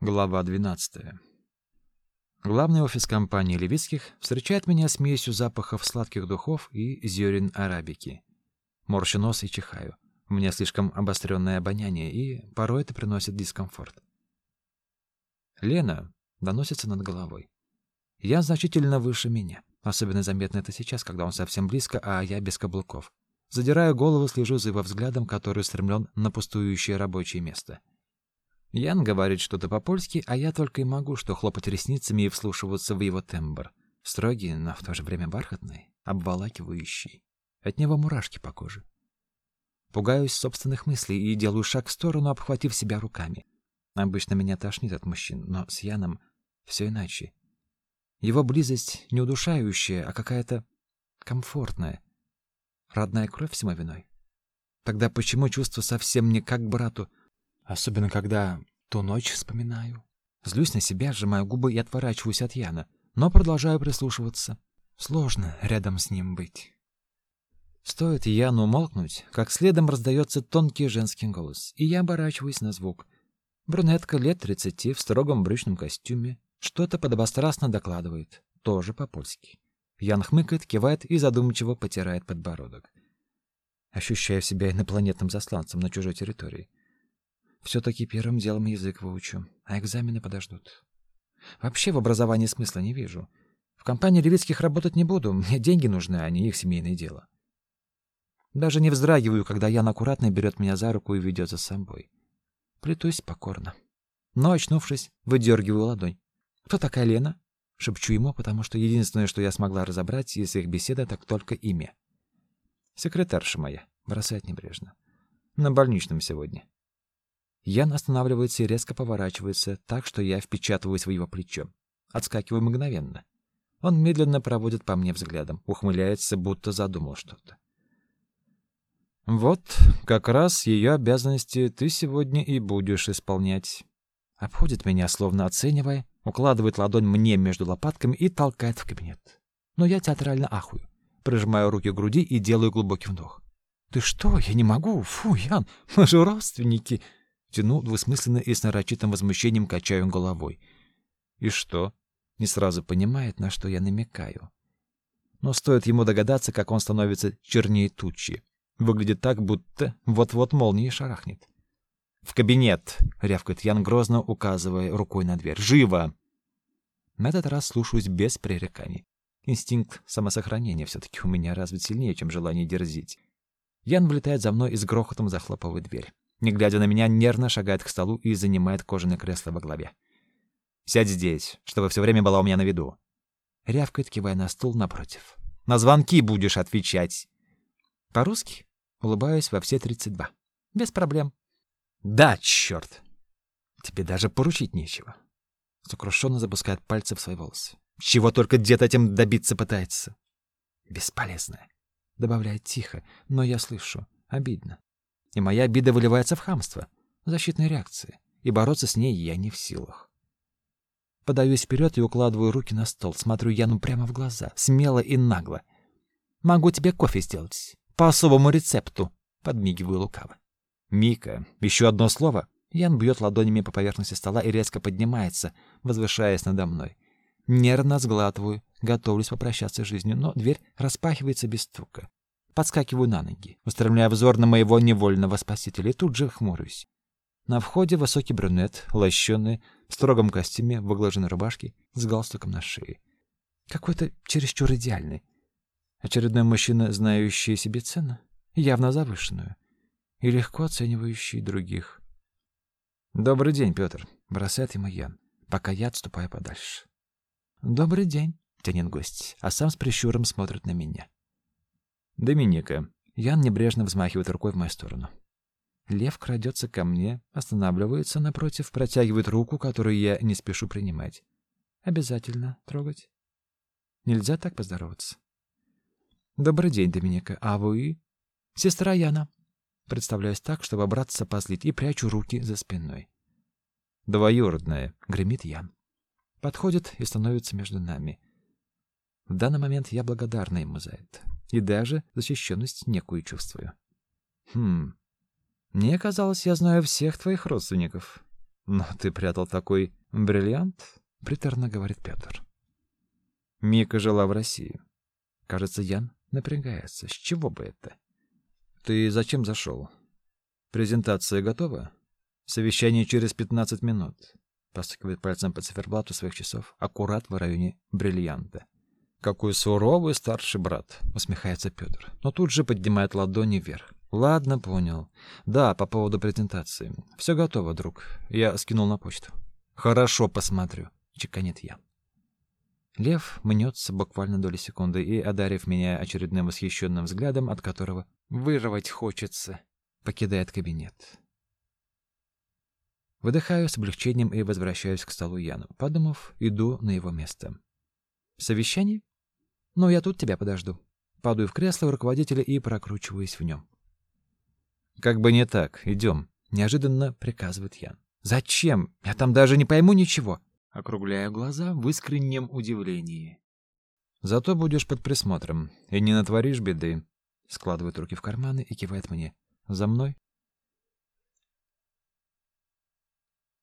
Глава 12. Главный офис компании Левицких встречает меня смесью запахов сладких духов и зерен арабики. Морщу нос и чихаю. У меня слишком обостренное обоняние, и порой это приносит дискомфорт. Лена доносится над головой. Я значительно выше меня. Особенно заметно это сейчас, когда он совсем близко, а я без каблуков. Задираю голову, слежу за его взглядом, который устремлен на пустующее рабочее место. Ян говорит что-то по-польски, а я только и могу что хлопать ресницами и вслушиваться в его тембр. Строгий, но в то же время бархатный, обволакивающий. От него мурашки по коже. Пугаюсь собственных мыслей и делаю шаг в сторону, обхватив себя руками. Обычно меня тошнит от мужчин, но с Яном все иначе. Его близость не удушающая, а какая-то комфортная. Родная кровь всему виной. Тогда почему чувство совсем не как брату, Особенно, когда ту ночь вспоминаю. Злюсь на себя, сжимаю губы и отворачиваюсь от Яна, но продолжаю прислушиваться. Сложно рядом с ним быть. Стоит Яну умолкнуть, как следом раздается тонкий женский голос, и я оборачиваюсь на звук. Брюнетка лет тридцати в строгом брючном костюме что-то подобострастно докладывает, тоже по-польски. Ян хмыкает, кивает и задумчиво потирает подбородок. Ощущаю себя инопланетным засланцем на чужой территории. Все-таки первым делом язык выучу, а экзамены подождут. Вообще в образовании смысла не вижу. В компании Левицких работать не буду, мне деньги нужны, а не их семейное дело. Даже не вздрагиваю, когда Ян аккуратно берет меня за руку и ведет за собой. Плетусь покорно. Но, очнувшись, выдергиваю ладонь. «Кто такая Лена?» Шепчу ему, потому что единственное, что я смогла разобрать из их беседы, так только имя. «Секретарша моя», — бросает небрежно. «На больничном сегодня». Ян останавливается и резко поворачивается, так что я впечатываюсь в его плечо. Отскакиваю мгновенно. Он медленно проводит по мне взглядом, ухмыляется, будто задумал что-то. Вот, как раз ее обязанности ты сегодня и будешь исполнять. Обходит меня, словно оценивая, укладывает ладонь мне между лопатками и толкает в кабинет. Но я театрально ахую, прижимаю руки к груди и делаю глубокий вдох. Ты что? Я не могу. Фу, Ян, мы же родственники. Тяну двусмысленно и с нарочитым возмущением качаю головой. И что? Не сразу понимает, на что я намекаю. Но стоит ему догадаться, как он становится чернее тучи. Выглядит так, будто вот-вот молнией шарахнет. «В кабинет!» — рявкает Ян грозно, указывая рукой на дверь. «Живо!» На этот раз слушаюсь без пререканий. Инстинкт самосохранения все-таки у меня развит сильнее, чем желание дерзить. Ян влетает за мной и с грохотом захлопывает дверь не глядя на меня, нервно шагает к столу и занимает кожаное кресло во главе. «Сядь здесь, чтобы все время была у меня на виду». Рявкает, кивая на стул напротив. «На звонки будешь отвечать». «По-русски?» Улыбаюсь во все тридцать два. «Без проблем». «Да, черт! Тебе даже поручить нечего». Сокрушенно запускает пальцы в свои волосы. «Чего только дед этим добиться пытается?» «Бесполезно», — добавляет тихо, но я слышу. Обидно и моя обида выливается в хамство, защитной реакции, и бороться с ней я не в силах. Подаюсь вперед и укладываю руки на стол, смотрю Яну прямо в глаза, смело и нагло. «Могу тебе кофе сделать. По особому рецепту», — подмигиваю лукаво. «Мика, еще одно слово?» Ян бьет ладонями по поверхности стола и резко поднимается, возвышаясь надо мной. Нервно сглатываю, готовлюсь попрощаться с жизнью, но дверь распахивается без стука. Подскакиваю на ноги, устремляя взор на моего невольного спасителя, и тут же хмурюсь. На входе высокий брюнет, лощеный, в строгом костюме, в выглаженной рубашке, с галстуком на шее. Какой-то чересчур идеальный. Очередной мужчина, знающий себе цену, явно завышенную, и легко оценивающий других. «Добрый день, Петр», — бросает ему Ян, пока я отступаю подальше. «Добрый день», — тянет гость, а сам с прищуром смотрит на меня. Доминика. Ян небрежно взмахивает рукой в мою сторону. Лев крадется ко мне, останавливается напротив, протягивает руку, которую я не спешу принимать. Обязательно трогать. Нельзя так поздороваться. Добрый день, Доминика. А вы? Сестра Яна. Представляюсь так, чтобы браться позлить, и прячу руки за спиной. Двоюродная, гремит Ян. Подходит и становится между нами. В данный момент я благодарна ему за это и даже защищенность некую чувствую. Хм. Мне казалось, я знаю всех твоих родственников. Но ты прятал такой бриллиант, приторно говорит Петр. Мика жила в России. Кажется, Ян напрягается. С чего бы это? Ты зачем зашел? Презентация готова? Совещание через 15 минут. Постукивает пальцем по циферблату своих часов, аккурат в районе бриллианта. Какой суровый старший брат, усмехается Петр, но тут же поднимает ладони вверх. Ладно, понял. Да, по поводу презентации. Все готово, друг. Я скинул на почту. Хорошо, посмотрю, чеканит я. Лев мнется буквально доли секунды и, одарив меня очередным восхищенным взглядом, от которого вырвать хочется, покидает кабинет. Выдыхаю с облегчением и возвращаюсь к столу Яну. Подумав, иду на его место. Совещание? Ну, я тут тебя подожду. Падаю в кресло руководителя и прокручиваюсь в нем. Как бы не так, идем. Неожиданно приказывает Ян. Зачем? Я там даже не пойму ничего. Округляю глаза в искреннем удивлении. Зато будешь под присмотром и не натворишь беды. Складывает руки в карманы и кивает мне. За мной.